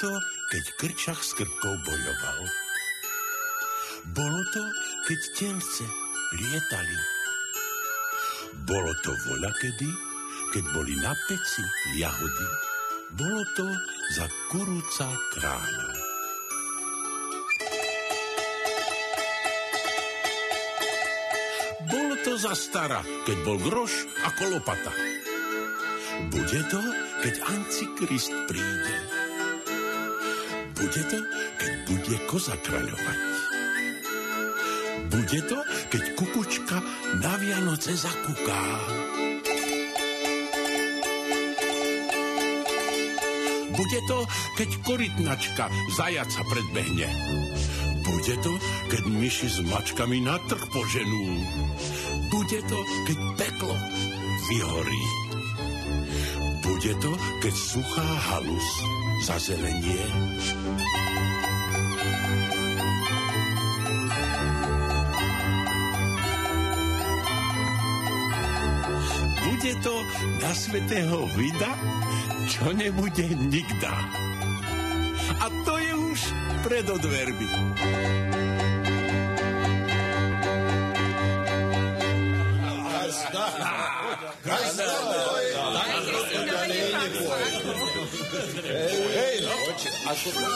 to, keď krčach s krkou bojoval. Bolo to, keď tence lietali. Bolo to voľa kedy, keď boli na peci jahody. Bolo to za kurúca kráľa. Bolo to za stara, keď bol groš a kolopata. Bude to, keď Antikrist príde. Bude to, keď bude koza kráľovať. Bude to, keď kukučka na Vianoce zakuká. Bude to, keď korytnačka zajaca predbehne. Bude to, keď myši s mačkami na trh poženú. Bude to, keď peklo vyhorí. Bude to, keď suchá halus zazelenie. Bude to na svetého vida, čo nebude nikda. A to je už pred ako to?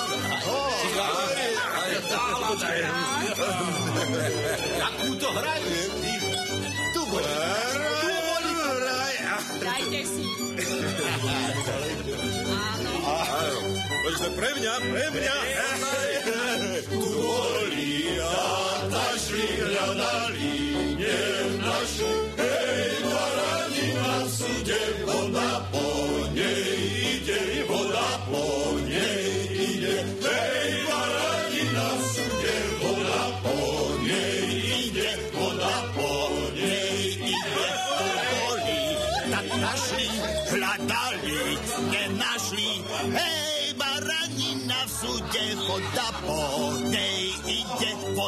Akú to hrajú? Tu boli. Dajte si. Počkaj, pre mňa, pre mňa. Tu boli a našli, hľadali, nenašli. Hej, barani na súde, voda po nej ide, voda po nej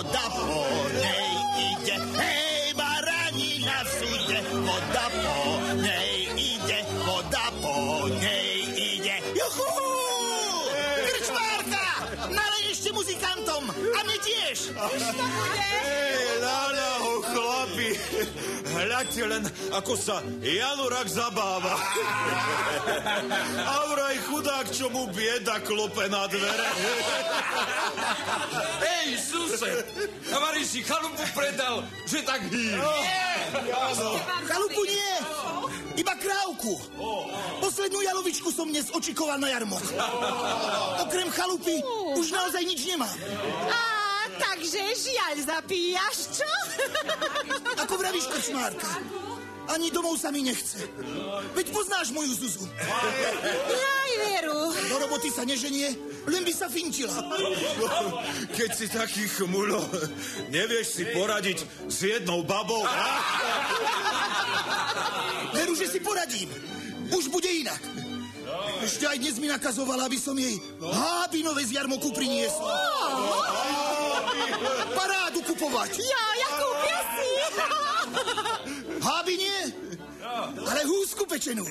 voda po nej ide. Hej, baranina v súde, voda po nej ide, voda po nej ide. Juhu! Krčmárka! Nalej ešte muzikantom a my tiež! Lána ho, chlapi. Hľadte len, ako sa Janorak zabáva. A vraj chudák, čo mu bieda klope na dvere. Ej, sused, Havary si chalupu predal, že tak hýr. Chalupu nie! Iba krávku. Poslednú jalovičku som dnes očikoval na jarmoch. Okrem chalupy už naozaj nič nemám. Takže žiaľ zapíjaš, čo? Ako vravíš, krčmárka? Ani domov sa mi nechce. Veď poznáš moju Zuzu. Jaj, Veru. Do roboty sa neženie, len by sa finčila. Keď si taký chmulo, nevieš si poradiť s jednou babou. a? Veru, že si poradím. Už bude inak. Ešte aj dnes mi nakazovala, aby som jej hábinové z jarmoku priniesol. Parádu kupovať. Ja, ja kúpia si. Háby nie, ale húsku pečenú.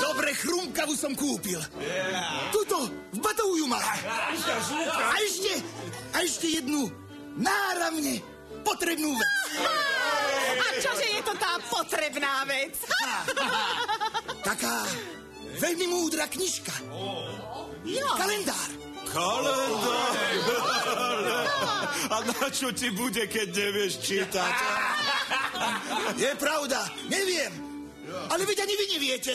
Dobre chrumkavu som kúpil. Tuto, v batohu ju má. A ešte, a ešte jednu náramne potrebnú vec. A čože je to tá potrebná vec? Taká veľmi múdra knižka. Jo. Kalendár. Kalendár. A na čo ti bude, keď nevieš čítať? Je pravda, neviem. Ale veď ani vy neviete.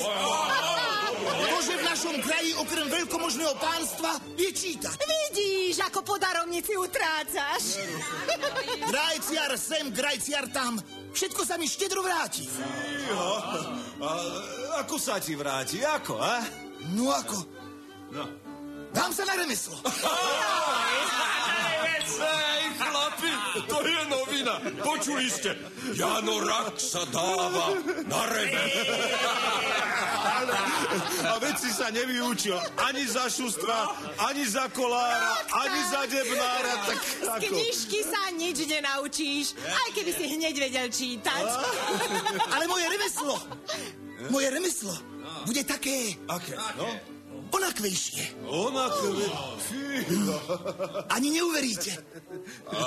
To, že v našom kraji okrem veľkomožného pánstva vie čítať. Vidíš, ako po darovnici utrácaš. Grajciar sem, grajciar tam. Všetko sa mi štedro vráti. A ako sa ti vráti? Ako, a? No ako? No. Dám sa na remeslo. Ej, chlapi, to je novina. Počuli ste? Jano Rak sa dáva na rebe. A veď si sa nevyučil ani za šustva, ani za kolára, ani za debnára, tak Z knižky sa nič nenaučíš, aj keby si hneď vedel čítať. Ale moje remeslo, moje remeslo bude také, Aké? No? Onakvejšie. Ona kve... Ani neuveríte. A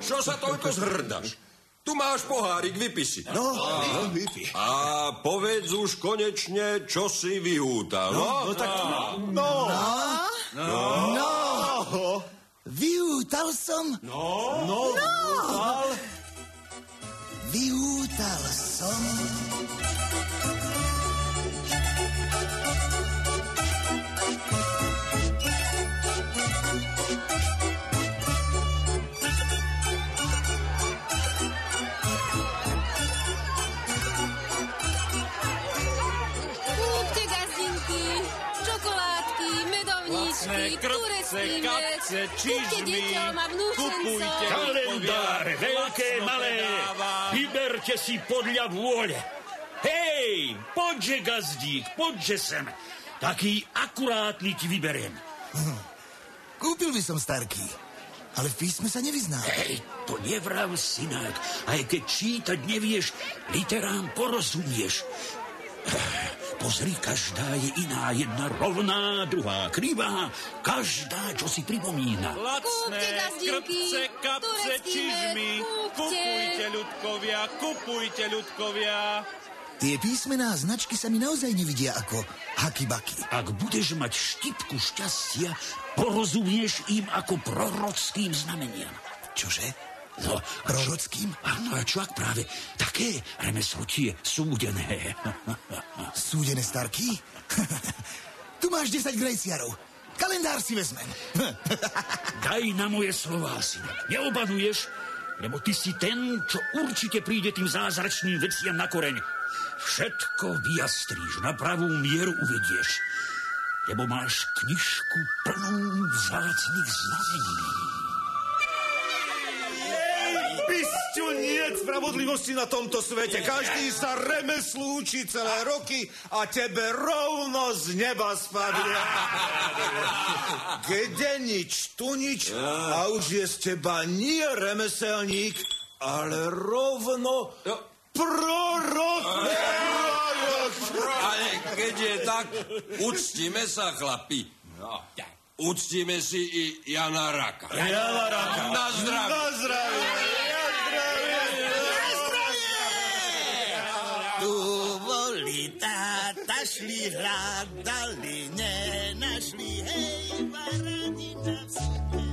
čo sa toľko zhrdaš? Tu máš pohárik, vypi si. No, vypi. A povedz už konečne, čo si vyhútal, no? No tak... No! No, vyhútal som, No! No! no. vyhútal som. Kúpte čižmy, kupujte. vnúčencom. Kalendár, veľké, malé, vyberte si podľa vôle. Hej, poďže gazdík, poďže sem. Taký akurátny ti vyberiem. Kúpil by som starky, ale v písme sa nevyznám. Hej, to nevrav, synák. Aj keď čítať nevieš, literám porozumieš. Pozri, každá je iná. Jedna rovná, druhá krivá. Každá, čo si pripomína. Lacné krpce, kapce, čižmy. Kupujte, ľudkovia, kupujte, ľudkovia. Tie písmená značky sa mi naozaj nevidia ako hakibaky. Ak budeš mať štipku šťastia, porozumieš im ako prorockým znameniam. Čože? No, Prorockým? Áno, a čo ak práve také remeslo ti je súdené? Súdené starky? tu máš 10 grejciarov. Kalendár si vezmem. Daj na moje slová, syne. Neobanuješ, lebo ty si ten, čo určite príde tým zázračným veciam na koreň. Všetko vyjastríš, na pravú mieru uvedieš. Lebo máš knižku plnú vzácných znamení. Pisťu nie spravodlivosti na tomto svete. Každý sa remeslu učí celé roky a tebe rovno z neba spadne. Kde nič, tu nič a už je z teba nie remeselník, ale rovno prorok. Ale keď je tak, uctíme sa, chlapi. Uctíme si i Jana Raka. Jana Raka. Na zdravie. Na zdravie. Táta, šli hľadali, nenašli, hej, baranina v supe.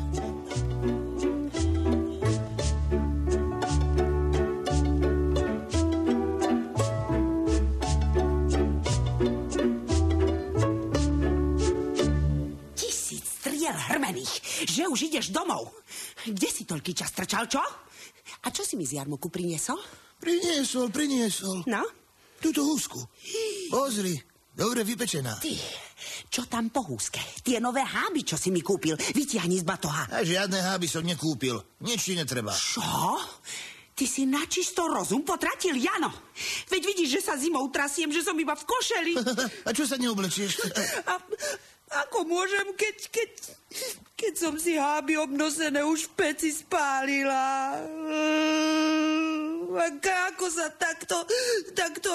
Tisíc striel hrmených, že už ideš domov. Kde si toľký čas trčal, čo? A čo si mi z jarmoku priniesol? Priniesol, priniesol. No? Túto húsku. Pozri, dobre vypečená. Ty, čo tam po húske? Tie nové háby, čo si mi kúpil, vytiahni z batoha. A žiadne háby som nekúpil. Nič ti netreba. Čo? Ty si načisto rozum potratil, Jano. Veď vidíš, že sa zimou trasiem, že som iba v košeli. A čo sa neoblečieš? A, ako môžem, keď, keď, keď som si háby obnosené už v peci spálila? Ako sa takto, takto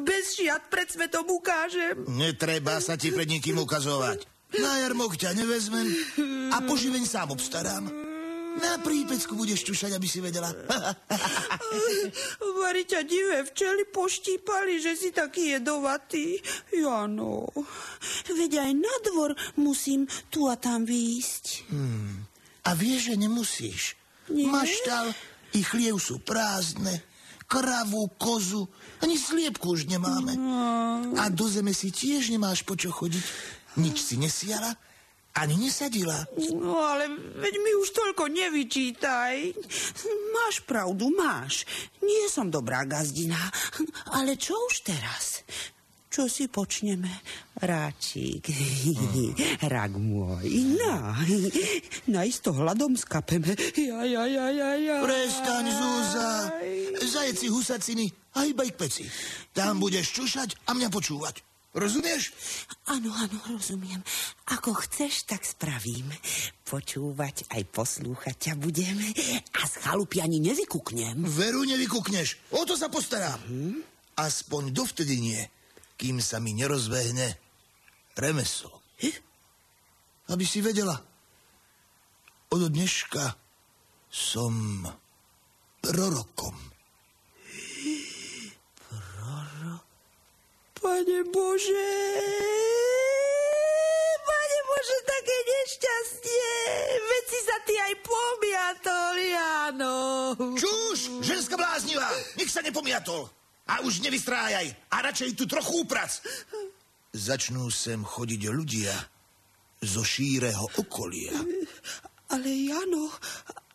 bez šiat pred svetom ukážem? Netreba sa ti pred nikým ukazovať. Na jarmok ťa nevezmem a poživeň sám obstarám. Na prípecku budeš čušať, aby si vedela. Vari ťa divé včely poštípali, že si taký jedovatý. Jano, veď aj na dvor musím tu a tam výjsť. A vieš, že nemusíš. Nie? Maštal i chliev sú prázdne. Kravu, kozu, ani sliepku už nemáme. A do zeme si tiež nemáš po čo chodiť. Nič si nesiala, ani nesadila. No ale veď mi už toľko nevyčítaj. Máš pravdu, máš. Nie som dobrá gazdina. Ale čo už teraz? Čo si počneme? Ráčik, rak môj. No, najisto hladom skapeme. Ja, ja, ja, ja, ja. Prestaň, Zúza. Zajeci husaciny a iba k peci. Tam budeš čušať a mňa počúvať. Rozumieš? Áno, áno, rozumiem. Ako chceš, tak spravím. Počúvať aj poslúchať ťa budeme a z chalupy ani nevykuknem. Veru nevykukneš. O to sa postarám. Aspoň dovtedy nie, kým sa mi nerozbehne remeslo. Aby si vedela, od dneška som prorokom. Pane Bože, Pane Bože, také nešťastie. Veď si sa ty aj pomiatol, Jano. Čuž, ženská bláznivá, nech sa nepomiatol. A už nevystrájaj, a radšej tu trochu uprac. Začnú sem chodiť ľudia zo šíreho okolia. Ale Jano,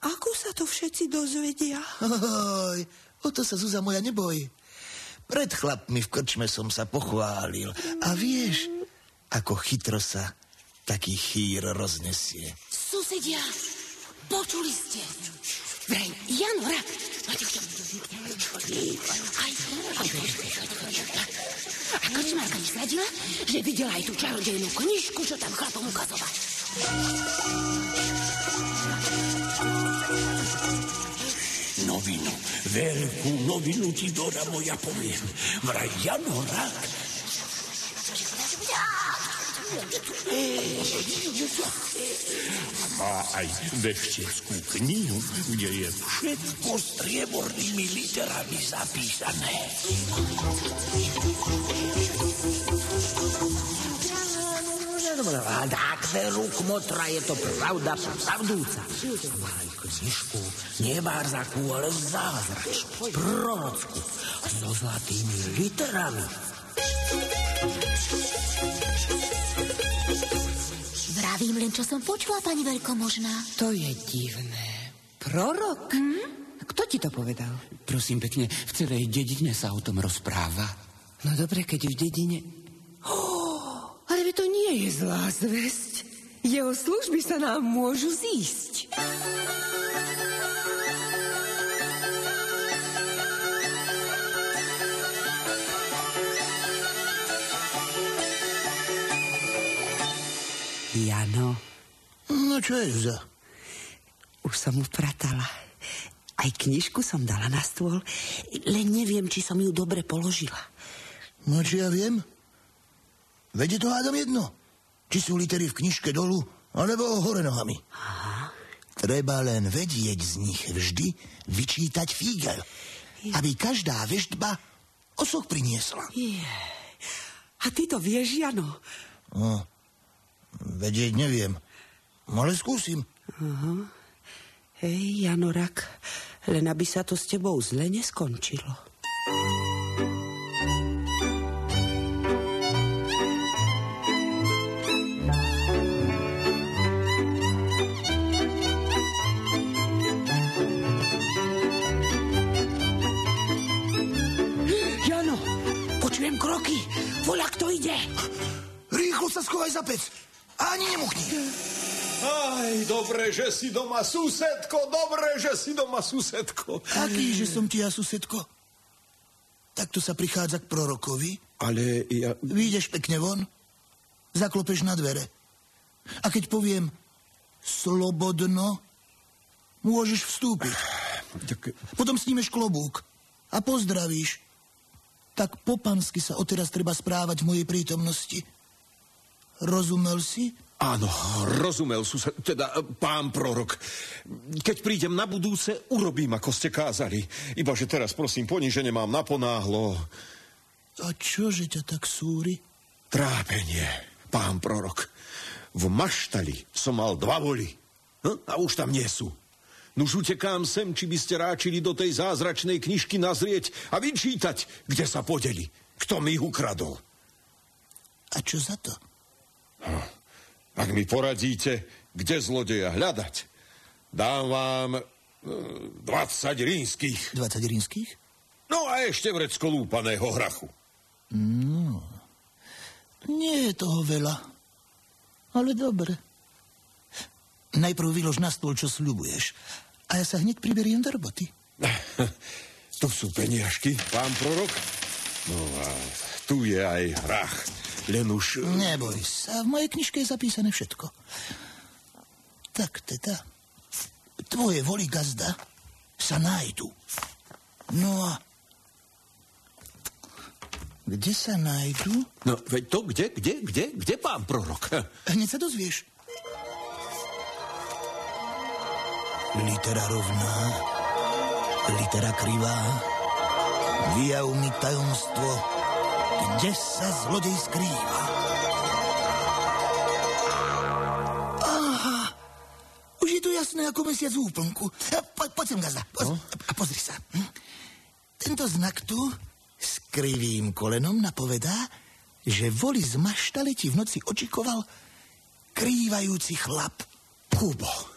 ako sa to všetci dozvedia? Oj, o to sa, Zuza moja, neboj. Pred chlapmi v krčme som sa pochválil. A vieš, ako chytro sa taký chýr roznesie. Susedia, počuli ste? Vraj, Jan Rak. Máte už Aj, a krčmárka mi zradila, že videla aj tú čarodejnú knižku, čo tam chlapom ukazovať. Novinu, veľkú novinu ti, Dora moja, poviem. Vraj Jano Rak má aj vešteckú knihu, kde je všetko striebornými literami zapísané. A veru, kmotra, je to pravda pravdúca. Má aj knižku, nebárzakú, ale zázračnú, prorockú, so zlatými literami. Vravím len, čo som počula, pani veľkomožná. To je divné. Prorok? Hm? Kto ti to povedal? Prosím pekne, v celej dedine sa o tom rozpráva. No dobre, keď v dedine... Oh, ale to nie je zlá zvesť. Jeho služby sa nám môžu zísť. Jano, No čo je za? už som upratala. Aj knižku som dala na stôl, len neviem, či som ju dobre položila. No či ja viem? Veď je to hádam jedno. Či sú litery v knižke dolu, alebo hore nohami. Aha. Treba len vedieť z nich vždy vyčítať fígel, aby každá veštba osok priniesla. A ty to vieš, Jano? No, vedieť neviem, ale skúsim. Hej, Janorak, len aby sa to s tebou zle neskončilo. Jano, počujem kroky. Voľa, kto ide? Rýchlo sa schovaj za pec. Ani nemuchni. Aj, dobre, že si doma, susedko, dobre, že si doma, susedko. Aký, že som ti ja, susedko? Takto sa prichádza k prorokovi. Ale ja... Výjdeš pekne von, zaklopeš na dvere. A keď poviem slobodno, môžeš vstúpiť. Tak, Potom snímeš klobúk a pozdravíš. Tak popansky sa odteraz treba správať v mojej prítomnosti. Rozumel si? áno, rozumel sused, teda e, pán prorok. Keď prídem na budúce, urobím, ako ste kázali. Ibaže teraz, prosím, ponižene mám naponáhlo. A čože ťa tak súri? Trápenie, pán prorok. V maštali som mal dva voly. Hm? A už tam nie sú. Nuž utekám sem, či by ste ráčili do tej zázračnej knižky nazrieť a vyčítať, kde sa podeli. Kto mi ich ukradol. A čo za to? Ak mi poradíte, kde zlodeja hľadať, dám vám e, 20 rínskych. 20 rímskych? No a ešte vrecko lúpaného hrachu. Nie je toho veľa. Ale dobre. Najprv vylož na stôl, čo sľubuješ. A ja sa hneď priberiem do roboty. To sú peniažky, pán prorok. No a tu je aj hrach. Len už... Neboj sa, v mojej knižke je zapísané všetko. Tak teda, tvoje voli gazda sa nájdu. No a Kde sa nájdu? No, veď to kde, kde, kde, kde, pán prorok? Hneď sa dozvieš. Litera rovná, litera krivá, vyjav mi tajomstvo, kde sa zlodej skrýva. Aha, už je to jasné ako mesiac v úplnku. A Po, poď sem, gazda, poď, a pozri sa. Hm? Tento znak tu s krivým kolenom napovedá, že voli z maštale ti v noci očikoval krývajúci chlap. Kubo.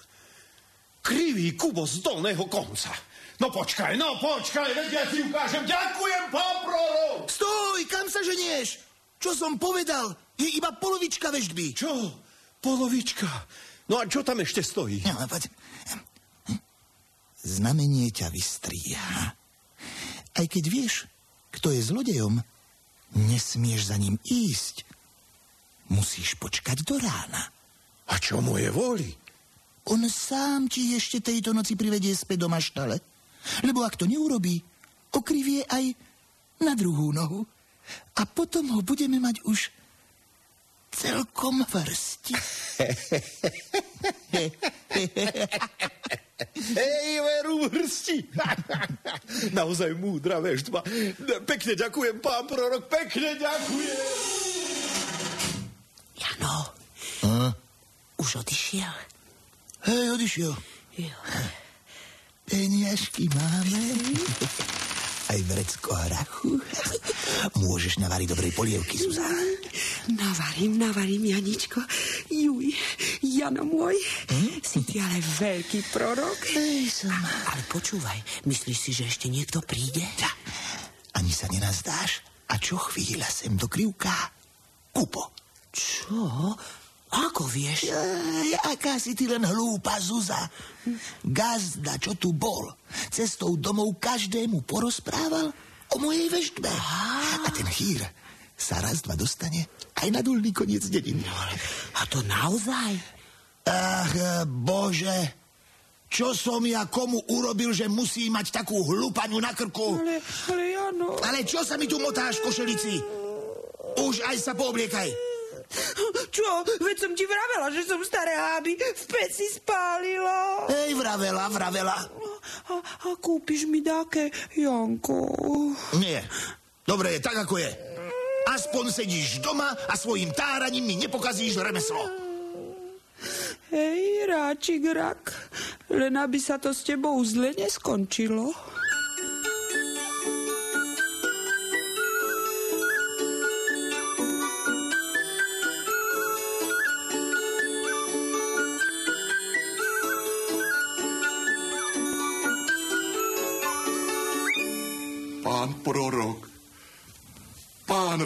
Krivý Kubo z dolného konca. No počkaj, no počkaj, veď ja ti ukážem. Ďakujem, pán prorok. Stoj, kam sa ženieš? Čo som povedal? Je iba polovička veždby. Čo? Polovička. No a čo tam ešte stojí? No, poď. Znamenie ťa vystríha. Aj keď vieš, kto je zlodejom, nesmieš za ním ísť. Musíš počkať do rána. A čo moje voli? On sám ti ešte tejto noci privedie späť do maštale. Lebo ak to neurobí, okrivie aj na druhú nohu. A potom ho budeme mať už celkom vrsti. Hej, veru vrsti. Naozaj múdra veštba. Pekne ďakujem, pán prorok, pekne ďakujem. Jano, A? už odišiel? Hej, odišiel. Jo. Peniažky máme. Aj vrecko hrachu. Môžeš navariť dobrej polievky, Zuzana. Navarím, navarím, Janičko. Juj, Jano môj, hm? si ty ale veľký prorok. Hej, som. Ale počúvaj, myslíš si, že ešte niekto príde? Ani sa nenazdáš? A čo chvíľa sem do krivka? Kupo. Čo? Ako vieš? Ej, aká si ty len hlúpa, Zuza. Gazda, čo tu bol, cestou domov každému porozprával o mojej veštbe. A ten chýr sa raz, dva dostane aj na dulný koniec dediny. A to naozaj? Ach, bože, čo som ja komu urobil, že musí mať takú hlupaňu na krku? Ale, ale Jano... Ale čo sa mi tu motáš košelici? Už aj sa poobliekaj. Čo? Veď som ti vravela, že som staré háby v peci spálila. Hej, vravela, vravela. A, a kúpiš mi dáke, Janko? Nie. Dobre je, tak ako je. Aspoň sedíš doma a svojim táraním mi nepokazíš remeslo. Hej, ráčik rak, len aby sa to s tebou zle neskončilo.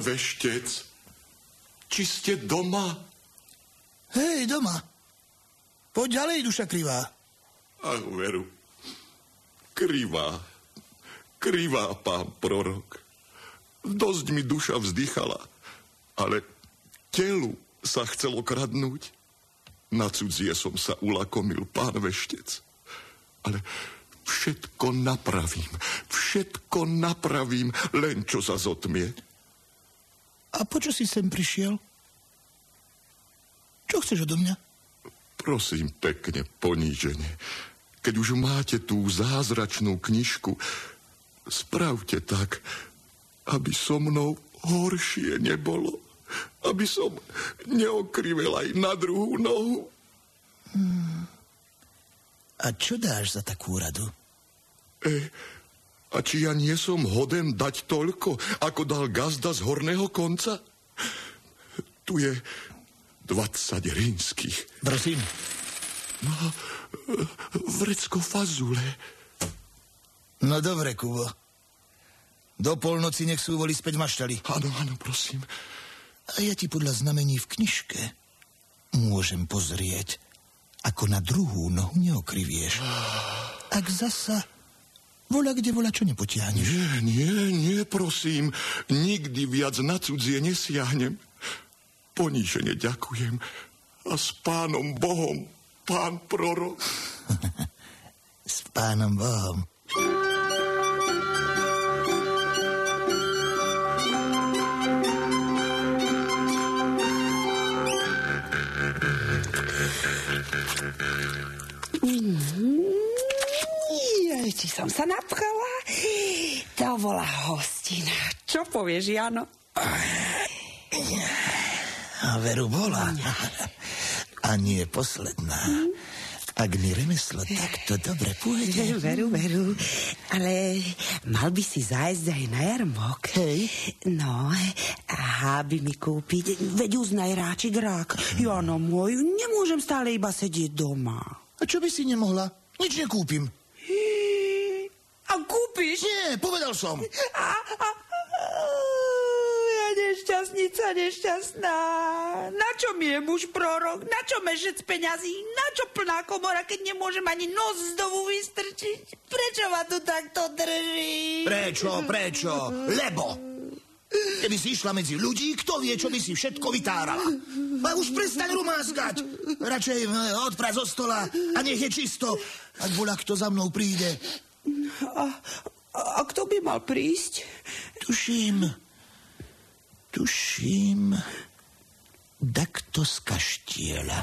Pán veštec, či ste doma? Hej, doma. Poď ďalej, duša krivá. Ach, veru, krivá, krivá, pán prorok. Dosť mi duša vzdychala, ale telu sa chcelo kradnúť. Na cudzie som sa ulakomil, pán veštec. Ale všetko napravím, všetko napravím, len čo sa zotmie. A počo si sem prišiel? Čo chceš odo mňa? Prosím pekne, ponížene, keď už máte tú zázračnú knižku, spravte tak, aby so mnou horšie nebolo. Aby som neokrivel aj na druhú nohu. Hmm. A čo dáš za takú radu? E, a či ja nie som hoden dať toľko, ako dal gazda z horného konca? Tu je 20 rímskych. Prosím. No, vrecko fazule. No dobre, Kubo. Do polnoci nech sú voli späť maštali. Áno, áno, prosím. A ja ti podľa znamení v knižke môžem pozrieť, ako na druhú nohu neokrivieš. Ak zasa Vola, kde vola, čo nepotiahneš. Nie, nie, nie, prosím. Nikdy viac na cudzie nesiahnem. Ponížene ďakujem. A s pánom Bohom, pán prorok. s pánom Bohom. Mm-hmm. Jej, či som sa napchala? To bola hostina. Čo povieš, Jano? A veru bola. A nie posledná. Ak mi remeslo takto dobre pôjde. Veru, veru. Ale mal by si zájsť aj na jarmok. Hej. No, a by mi kúpiť. Veď uznaj ráčik rák. Jano môj, nemôžem stále iba sedieť doma. A čo by si nemohla? Nič nekúpim. Kúpiš? Nie, povedal som. A, a, ja nešťastnica, nešťastná. Na čo mi je muž prorok? Na čo mešec peňazí? Na čo plná komora, keď nemôžem ani nos z domu vystrčiť? Prečo ma tu takto drží? Prečo, prečo? Lebo. Keby si išla medzi ľudí, kto vie, čo by si všetko vytárala. A už prestaň rumázkať. Radšej eh, odprať zo stola a nech je čisto, ak bola kto za mnou príde. A, a kto by mal prísť? Tuším, tuším, dakto z kaštieľa.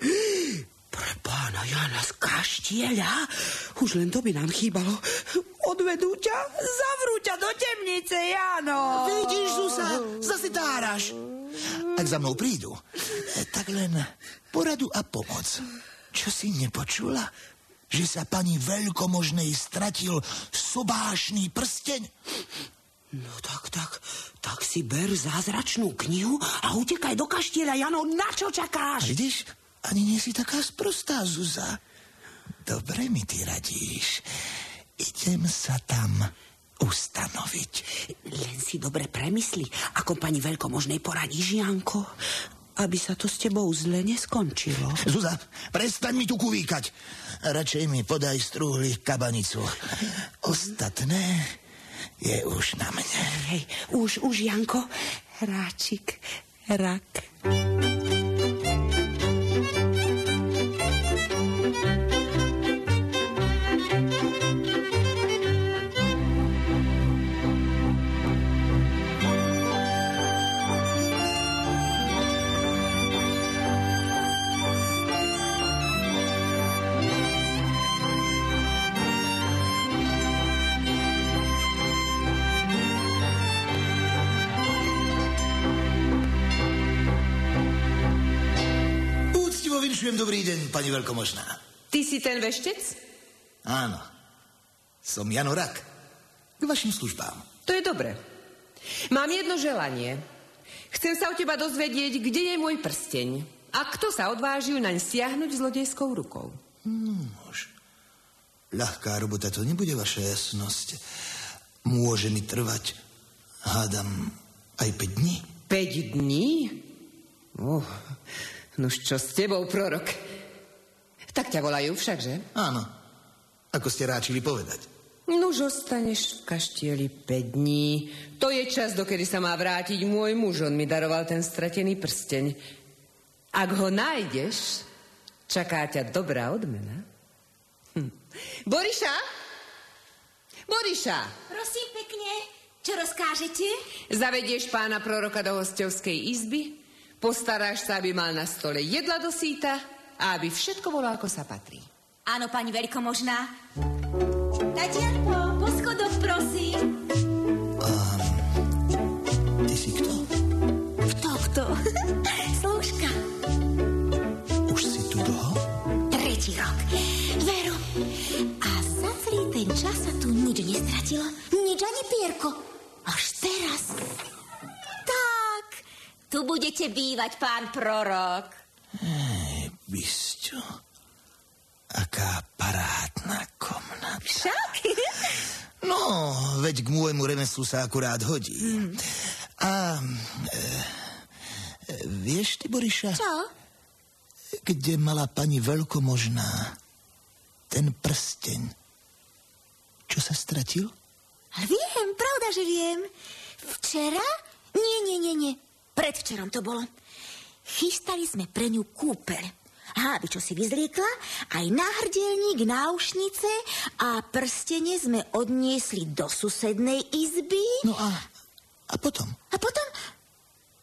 Pre pána Jana z kaštieľa? Už len to by nám chýbalo. Odvedú ťa, zavrú ťa do temnice, Jano. Vidíš, Zusa, zase táraš. Ak za mnou prídu, tak len poradu a pomoc. Čo si nepočula? Že sa pani veľkomožnej stratil sobášný prsteň? No tak, tak, tak si ber zázračnú knihu a utekaj do kaštieľa, Jano, na čo čakáš? Vidíš, ani nie si taká sprostá, Zuza. Dobre mi ty radíš. Idem sa tam ustanoviť. Len si dobre premysli, ako pani veľkomožnej poradíš, Janko, aby sa to s tebou zle neskončilo. Zuza, prestaň mi tu kuvíkať. Radšej mi podaj strúhli kabanicu. Ostatné je už na mne. Hej, už, už, Janko, hráčik, rak. Úctivo pani veľkomožná. Ty si ten veštec? Áno, som Jano Rak. K vašim službám. To je dobre. Mám jedno želanie. Chcem sa o teba dozvedieť, kde je môj prsteň. A kto sa odvážil naň stiahnuť zlodejskou rukou? Nož, ľahká robota to nebude, vaša jasnosť. Môže mi trvať, hádam, aj 5 dní. 5 dní? Oh, nož čo s tebou, prorok? Tak ťa volajú však, že? Áno, ako ste ráčili povedať. Nuž ostaneš v kaštieli 5 dní. To je čas, dokedy sa má vrátiť môj muž. On mi daroval ten stratený prsteň. Ak ho nájdeš, čaká ťa dobrá odmena. Hm. Boriša? Boriša! Prosím pekne, čo rozkážete? Zavedieš pána proroka do hostovskej izby, postaráš sa, aby mal na stole jedla do síta a aby všetko bolo, ako sa patrí. Áno, pani veľkomožná. Tatianko, po schodoch, prosím. Ty si kto? Kto, kto? Slúžka. Už si tu dlho? Tretí rok. Veru. A za celý ten čas sa tu nič nestratilo. Nič ani pierko. Až teraz. Tak, tu budete bývať, pán prorok. Ej, Bisťo, aká parádna komnata. Však? No, veď k môjmu remeslu sa akurát hodí. Mm. A e, e, vieš ty, Boriša? Čo? Kde mala pani veľkomožná ten prsteň? Čo sa stratil? Ale viem, pravda, že viem. Včera? Nie, nie, nie, nie. Predvčerom to bolo. Chystali sme pre ňu kúpeľ. Háby, čo si vyzliekla, aj náhrdelník, náušnice a prstenie sme odniesli do susednej izby. No a, a potom? A potom?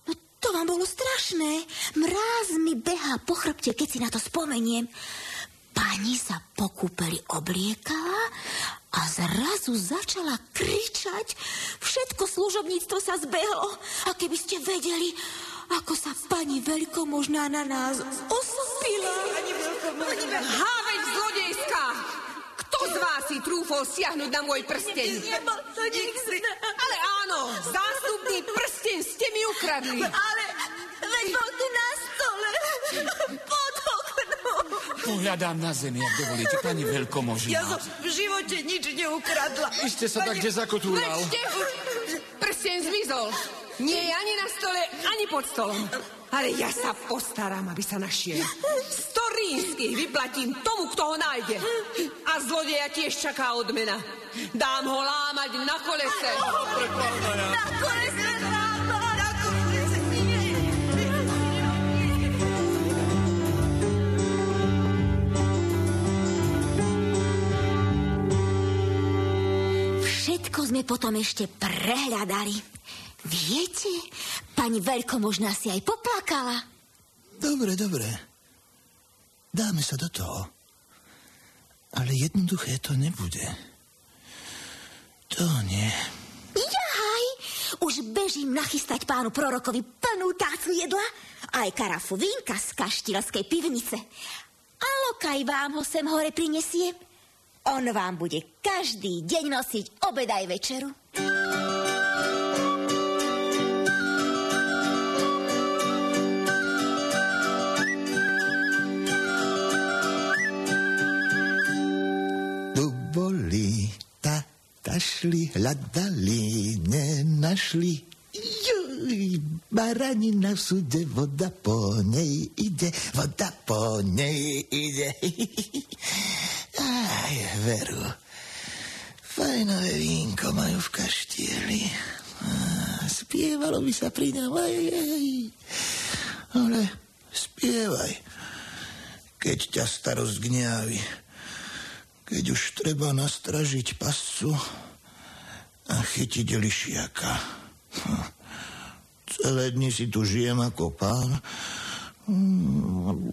No to vám bolo strašné. Mráz mi behá po chrbte, keď si na to spomeniem. Pani sa po kúpeli obliekala a zrazu začala kričať. Všetko služobníctvo sa zbehlo. A keby ste vedeli, ako sa pani veľkomožná na nás osopila. Háveď zlodejská! Kto z vás si trúfol siahnuť na môj prsteň? Nebol to nikto. Ale áno, zástupný prsteň ste mi ukradli. Ale veď bol tu na stole. Pod oknom. Pohľadám na zemi, ak dovolíte, pani veľkomožná. Ja som v živote nič neukradla. Vy ste sa tak kde zakotúľal. Leďte! Prsteň zmizol. Nie je ani na stole, ani pod stolom. Ale ja sa postaram, aby sa našiel. Sto rínskych vyplatím tomu, kto ho nájde. A zlodeja tiež čaká odmena. Dám ho lámať na kolese. Na kolese dráma. Na kolese. Všetko sme potom ešte prehľadali. Viete, pani veľkomožná si aj poplakala. Dobre, dobre. Dáme sa do toho. Ale jednoduché to nebude. To nie. Jaj, už bežím nachystať pánu prorokovi plnú tácu jedla aj karafu vínka z kaštilskej pivnice. A lokaj vám ho sem hore prinesie. On vám bude každý deň nosiť obed aj večeru. Tu tašli, hľadali, nenašli. Juj, baranina v súde, voda po nej ide, voda po nej ide. Aj, veru. Fajnové vínko majú v kaštieli. Spievalo by sa pri ňom, aj, aj. Ale spievaj, keď ťa starosť gňaví keď už treba nastražiť pascu a chytiť lišiaka. Hm. Celé dni si tu žijem ako pán. Hm.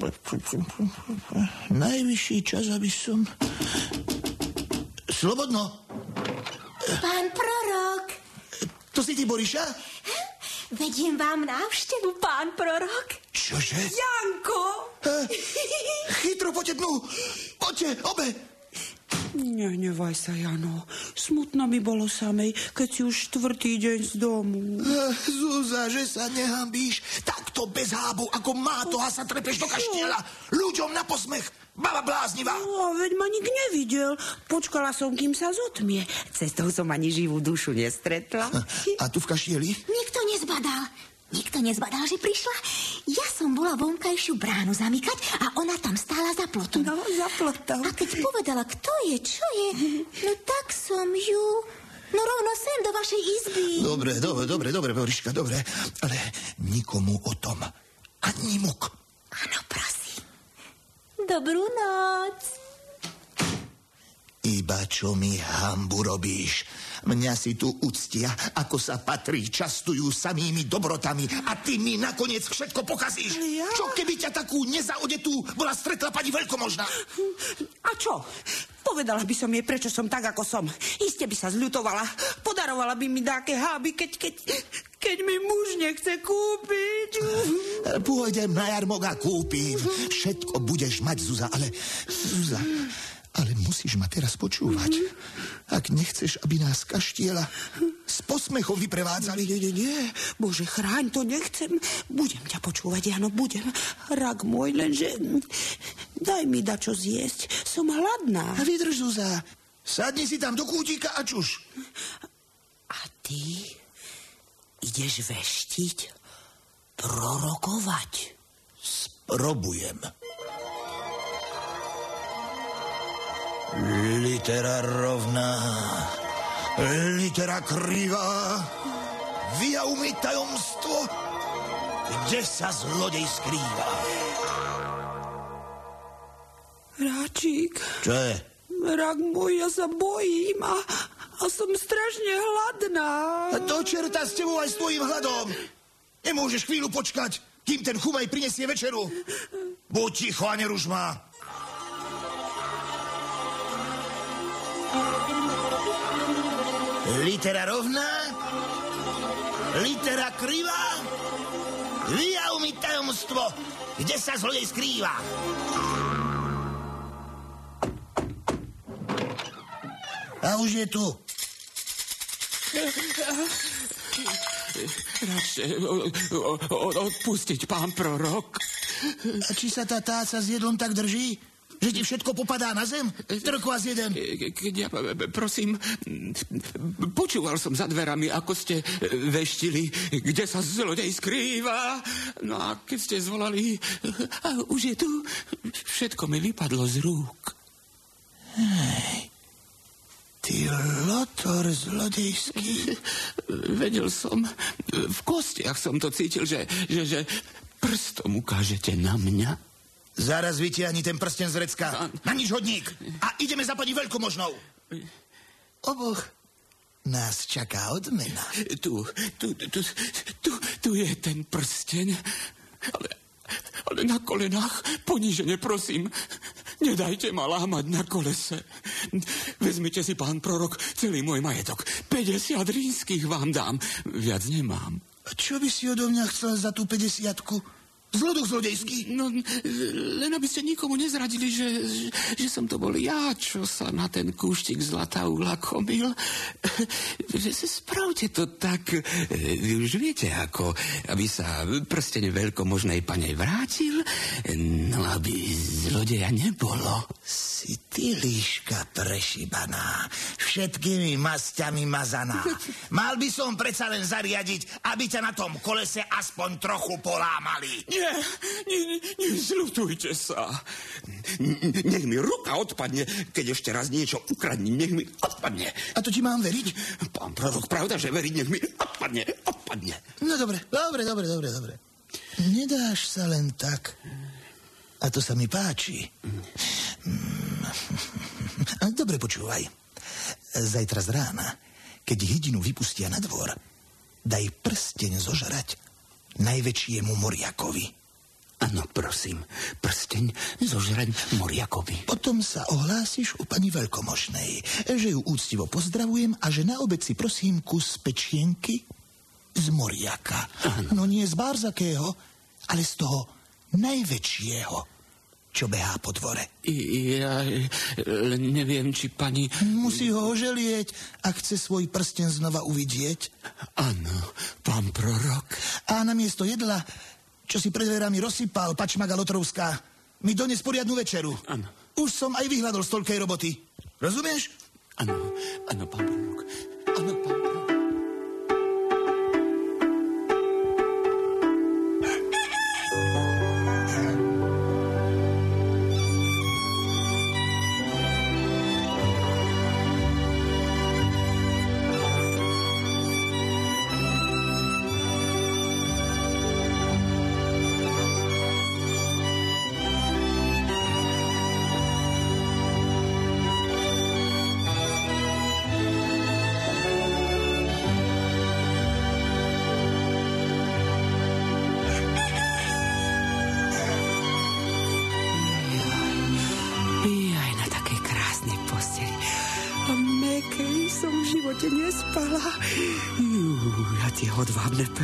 Najvyšší čas, aby som... Slobodno, Pán prorok, to si ty, Boriša? vediem vám návštevu, pán prorok. Čože? Janko! Eh, Chytro poďte dnu! Poďte, obe! Nenevaj sa, Jano. Smutno mi bolo samej, keď si už štvrtý deň z domu. Eh, Zúza, že sa nehambíš. Takto bez hábu, ako má to a sa trepeš do kaštieľa. Ľuďom na posmech. Baba bláznivá. No, veď ma nik nevidel. Počkala som, kým sa zotmie. Cestou som ani živú dušu nestretla. A tu v kaštieli? Nikto nezbadal. Nikto nezbadal, že prišla. Ja som bola vonkajšiu bránu zamykať a ona tam stála za plotom. No, za plotom. A keď povedala, kto je, čo je, no tak som ju... No rovno sem do vašej izby. Dobre, dobre, dobre, dobre, Boriška, dobre. Ale nikomu o tom ani muk. Áno, prosím. Dobrú noc. Iba čo mi hambu robíš. Mňa si tu uctia, ako sa patrí, častujú samými dobrotami a ty mi nakoniec všetko pokazíš. Ja- Čo keby ťa takú nezaodetú bola stretla pani veľkomožná? A čo? Povedala by som jej, prečo som tak, ako som. Iste by sa zľutovala. Podarovala by mi dáke háby, keď, keď, keď mi muž nechce kúpiť. Pôjdem na jarmok a kúpim. Všetko budeš mať, Zuza, ale... Zuza, ale musíš ma teraz počúvať. Ak nechceš, aby nás kaštiela s posmechom vyprevádzali... Nie, nie, nie. Bože, chráň, to nechcem. Budem ťa počúvať, Jano, budem. Rak môj, lenže... Daj mi dačo zjesť. Som hladná. A vydrž, Zuza. Sadni si tam do kútika a čuš. A ty ideš veštiť? Prorokovať? Sprobujem. Litera rovná, litera krivá, vyjav mi tajomstvo, kde sa zlodej skrýva. Ráčik, Čo je? rak môj, ja sa bojím a, a som strašne hladná. A to čerta s tebou aj s tvojim hladom. Nemôžeš chvíľu počkať. kým ten chumaj prinesie večeru. Buď ticho a neruš ma. Litera rovná, litera krivá, vyjav mi tajomstvo, kde sa zlodej skrýva. A už je tu. Radšej odpustiť, pán prorok. A či sa tá táca s jedlom tak drží, že ti všetko popadá na zem? Trko vás jeden. Keď ja, prosím, počúval som za dverami, ako ste veštili, kde sa zlodej skrýva. No a keď ste zvolali, a už je tu, všetko mi vypadlo z rúk. Ty lotor zlodejský. Vedel som, v kostiach som to cítil, že, že, že prstom ukážete na mňa. Zaraz vytiahni ten prsten z recka. Na nič hodník. A ideme za pani veľkomožnou. Oboch nás čaká odmena. Tu, tu, tu, tu, tu je ten prsteň. Ale, ale na kolenách, ponížene prosím, nedajte ma lámať na kolese. Vezmite si, pán prorok, celý môj majetok. 50 rínskych vám dám, viac nemám. Čo by si odo mňa chcel za tú 50 Zloduch zlodejský. No, len aby ste nikomu nezradili, že, že, že som to bol ja, čo sa na ten kúštik zlata ulakomil. Že si spravte to tak, vy už viete, ako aby sa prstene veľkomožnej pane vrátil, no aby zlodeja nebolo. Si ty líška prešibaná, všetkými masťami mazaná. Mal by som predsa len zariadiť, aby ťa na tom kolese aspoň trochu polámali. Nie, nie, nie, zľutujte sa. Nech mi ruka odpadne, keď ešte raz niečo ukradnem, nech mi odpadne. A to ti mám veriť? Pán prorok, pravda, že veriť, nech mi odpadne, odpadne. No dobre, dobre, dobre, dobre, dobre. Nedáš sa len tak. A to sa mi páči. Mm. Dobre, počúvaj. Zajtra z rána, keď hydinu vypustia na dvor, daj prsteň zožrať najväčšiemu moriakovi. Áno, prosím, prsteň zožrať moriakovi. Potom sa ohlásiš u pani Veľkomožnej, že ju úctivo pozdravujem a že na obed si prosím kus pečienky z moriaka. No nie z barzakého, ale z toho najväčšieho, čo behá po dvore. I- Ja len neviem, či pani... Musí ho oželieť, ak chce svoj prsten znova uvidieť. Áno, pán prorok. A namiesto jedla, čo si pred dverami rozsypal Pačmaga Lotrovská, mi dones poriadnu večeru. Áno. Už som aj vyhľadol z toľkej roboty. Rozumieš? Áno, áno, pán prorok. Áno, pán prorok.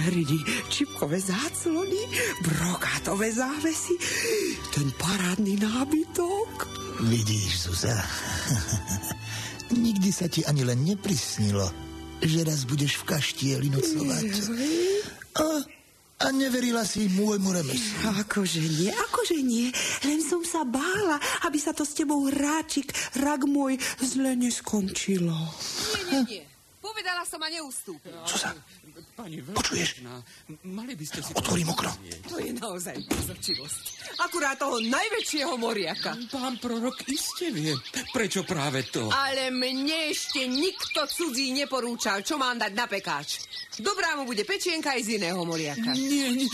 Periny, čipkové záclony, brokátové závesy, ten parádny nábytok. Vidíš, Zuza, nikdy sa ti ani len neprisnilo, že raz budeš v kaštieli nocovať. A, a neverila si môjmu remeslu. Akože nie, akože nie. Len som sa bála, aby sa to s tebou hráčik, rak môj, zle neskončilo. Nie, nie, nie. Povedala som a neustúpim. Zuza, Pani Počuješ? Mali by ste si... Otvorím okno. To je naozaj pozočivosť. Akurát toho najväčšieho moriaka. Pán prorok iste vie, prečo práve to. Ale mne ešte nikto cudzí neporúčal, čo mám dať na pekáč. Dobrá mu bude pečienka aj z iného moriaka. Nie, nie,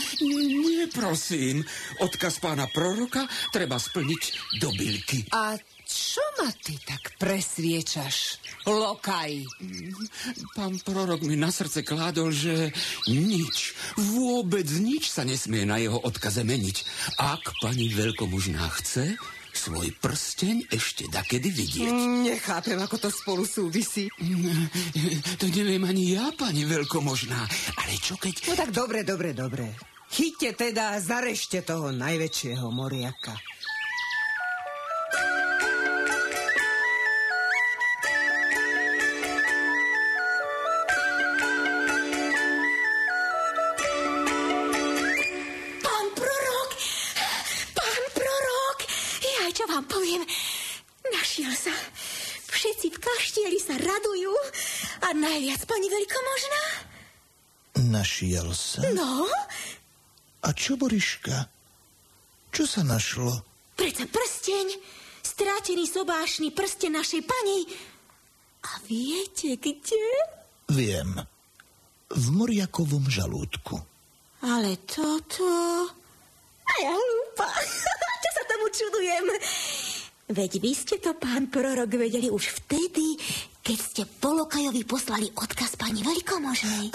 nie, prosím. Odkaz pána proroka treba splniť do bylky. A Čo ma ty tak presviečaš, lokaj? Pán prorok mi na srdce kládol, že nič, vôbec nič sa nesmie na jeho odkaze meniť. Ak pani veľkomužná chce, svoj prsteň ešte dakedy vidieť. Nechápem, ako to spolu súvisí. To neviem ani ja, pani veľkomožná. Ale čo keď... No tak dobre, dobre, dobre. Chyťte teda a zarešte toho najväčšieho moriaka. Čo vám poviem? Našiel sa. Všetci v kaštieli sa radujú. A najviac pani veľkomožná? Našiel sa. No, A čo, Boriška? Čo sa našlo? predsa prsteň. Strátený sobášny prsteň našej pani. A viete, kde? Viem. V Moriakovom žalúdku. Ale toto... A ja hlúpa. Čo čudujem? Veď vy ste to, pán prorok, vedeli už vtedy, keď ste Polokajovi poslali odkaz pani Veľkomožnej.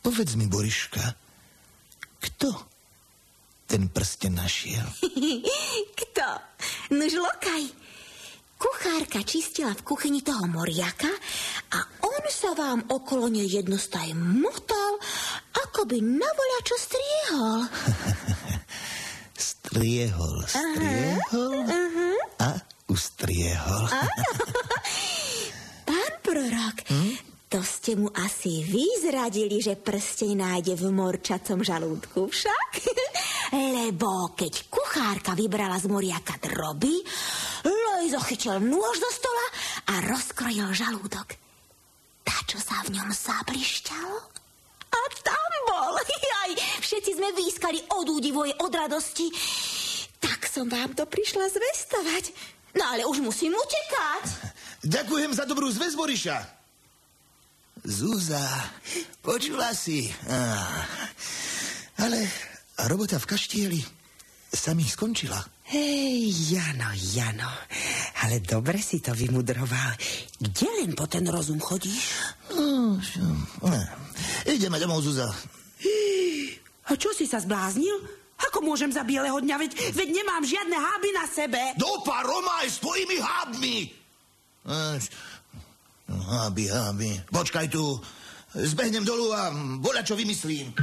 Povedz mi, Boriška, kto ten prsten našiel? Kto? Nuž lokaj. Kuchárka čistila v kuchyni toho moriaka a on sa vám okolo nej jednostaj motal, ako by na voľačo striehol. Striehol, striehol a ustriehol. Pán prorok, to ste mu asi vyzradili, že prsteň nájde v morčacom žalúdku však? Lebo keď kuchárka vybrala z moriaka droby, Lojzo chytil nôž do stola a rozkrojil žalúdok. Tá, čo sa v ňom zablišťalo? A bol. Aj, všetci sme výskali od údivu aj od radosti. Tak som vám to prišla zvestovať. No ale už musím utekať. Ďakujem za dobrú zväz, Boriša. Zúza, počula si. Á, ale robota v kaštieli sa mi skončila. Hej, Jano, Jano, ale dobre si to vymudroval. Kde len po ten rozum chodíš? Čo, ne. Ideme domov, Zuza. A čo si sa zbláznil? Ako môžem za bieleho dňa, veď, veď nemám žiadne háby na sebe. Dopa Roma aj s tvojimi hábmi. Až, no, háby, háby. Počkaj tu. Zbehnem dolu a voľa čo vymyslím.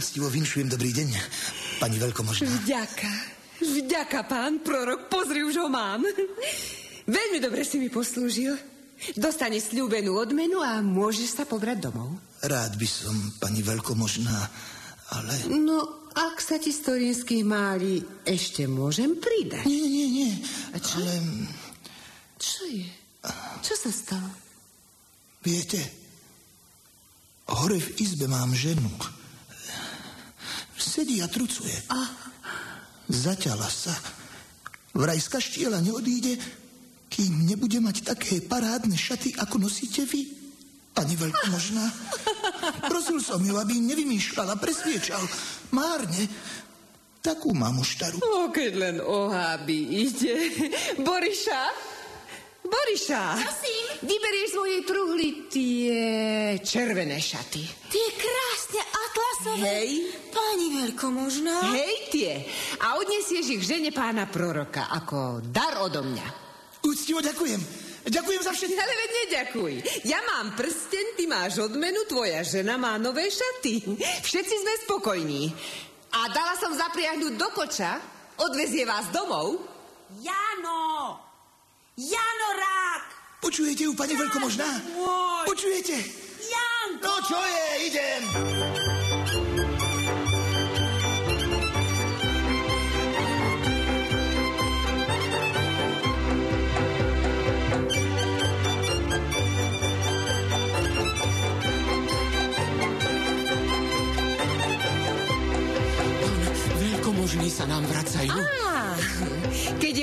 Úctivo vinšujem dobrý deň, pani veľkomožná. Vďaka, vďaka, pán prorok, pozri, už ho mám. Veľmi dobre si mi poslúžil. Dostane sľúbenú odmenu a môžeš sa pobrať domov. Rád by som, pani veľkomožná, ale... No, ak sa ti storinský máli, ešte môžem pridať. Nie, nie, nie. A čo? Ale Čo je? Čo sa stalo? viete, hore v izbe mám ženu. Sedí a trucuje. Zaťala sa. Vraj z kaštiela neodíde, kým nebude mať také parádne šaty, ako nosíte vy. Pani veľkomožná. Prosil som ju, aby nevymýšľala, presviečal. Márne. Takú mám štaru. O, keď len o háby ide. Boriša? Boriša! Prosím? Vyberieš z mojej truhly tie červené šaty. Tie krásne atlasové. Hej. Pani veľkomožná. Hej tie. A odnesieš ich žene pána proroka ako dar odo mňa. Úctivo ďakujem. Ďakujem za všetko. Ale veď neďakuj. Ja mám prsten, ty máš odmenu, tvoja žena má nové šaty. Všetci sme spokojní. A dala som zapriahnuť do koča, odvezie vás domov. Jano! Jano Rák! Počujete ju, pani veľkomožná? Počujete? Janko! No čo je, idem.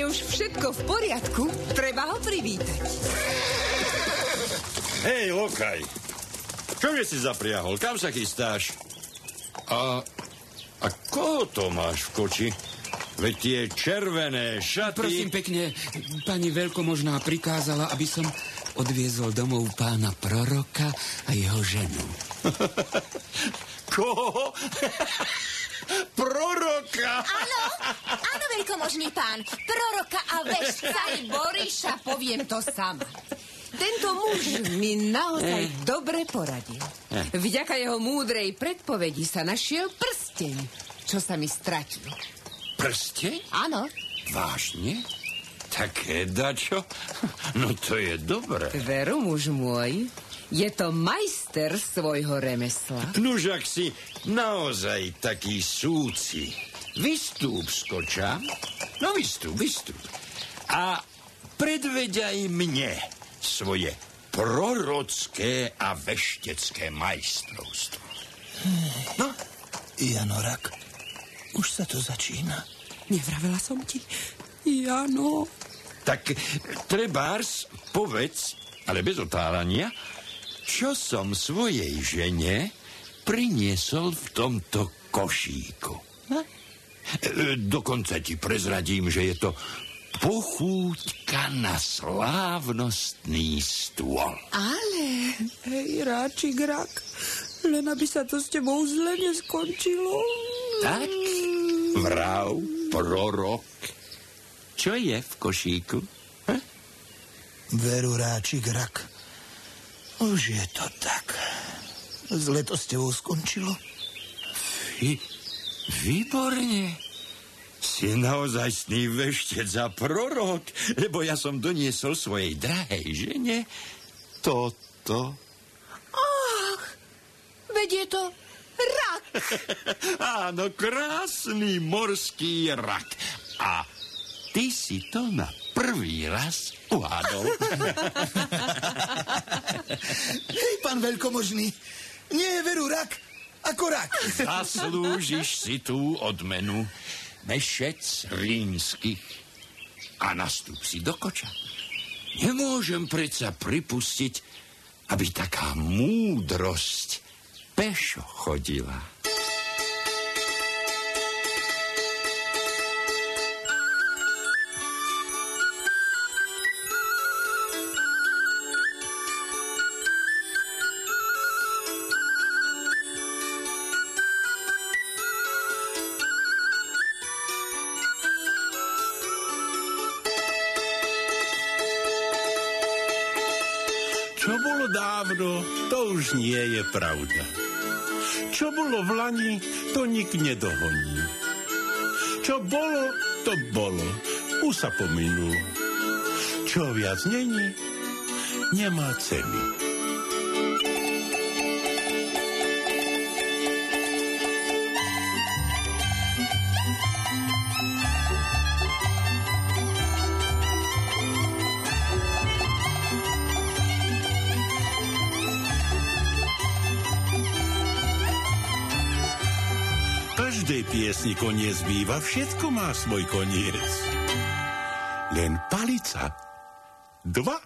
Už všetko v poriadku, treba ho privítať. Hej, Lokaj, čo si zapriahol? Kam sa chystáš? A, a koho to máš v koči? Veď tie červené šaty... Prosím pekne, pani veľkomožná prikázala, aby som odviezol domov pána proroka a jeho ženu. Koho? Proroka! Áno, áno, veľkomožný pán. Proroka a vešca. Boríša, poviem to sama. Tento muž mi naozaj dobre poradil. Vďaka jeho múdrej predpovedi sa našiel prsteň, čo sa mi stratil. Prsteň? Áno, Vážne? Také dačo? No to je dobré. veru, muž môj. Je to majster svojho remesla. Nuž, ak si naozaj taký súci, vystúp z koča. No vystúp, vystúp. A predveď aj mne svoje prorocké a veštecké majstrovstvo. No, Janorak, už sa to začína. Nevravela som ti. Jano. Tak trebárs povedz, ale bez otálania, čo som svojej žene priniesol v tomto košíku. Hm? E, Dokonca ti prezradím, že je to pochúťka na slávnostný stôl. Ale, hej, ráčik rak, len aby sa to s tebou zle neskončilo. Tak, vrav, prorok, čo je v košíku? Veru, ráčik, rak. Už je to tak. Zle to s tebou skončilo. Vy, výborne. Si naozajstný veštec a prorok, lebo ja som doniesol svojej drahej žene toto. Ach, veď je to rak. Áno, krásny morský rak. A ty si to na prvý raz uhádol. Hej, pán veľkomožný, nie je veru rak, ako rak. Zaslúžiš si tú odmenu mešec rímskych a nastup si do koča. Nemôžem predsa pripustiť, aby taká múdrosť pešo chodila. Už nie je pravda. Čo bolo v lani, to nik nedohoní. Čo bolo, to bolo. Už sa pominul. Čo viac není, nemá ceny. Koniec býva, všetko má svoj koniec. Len palica. Dva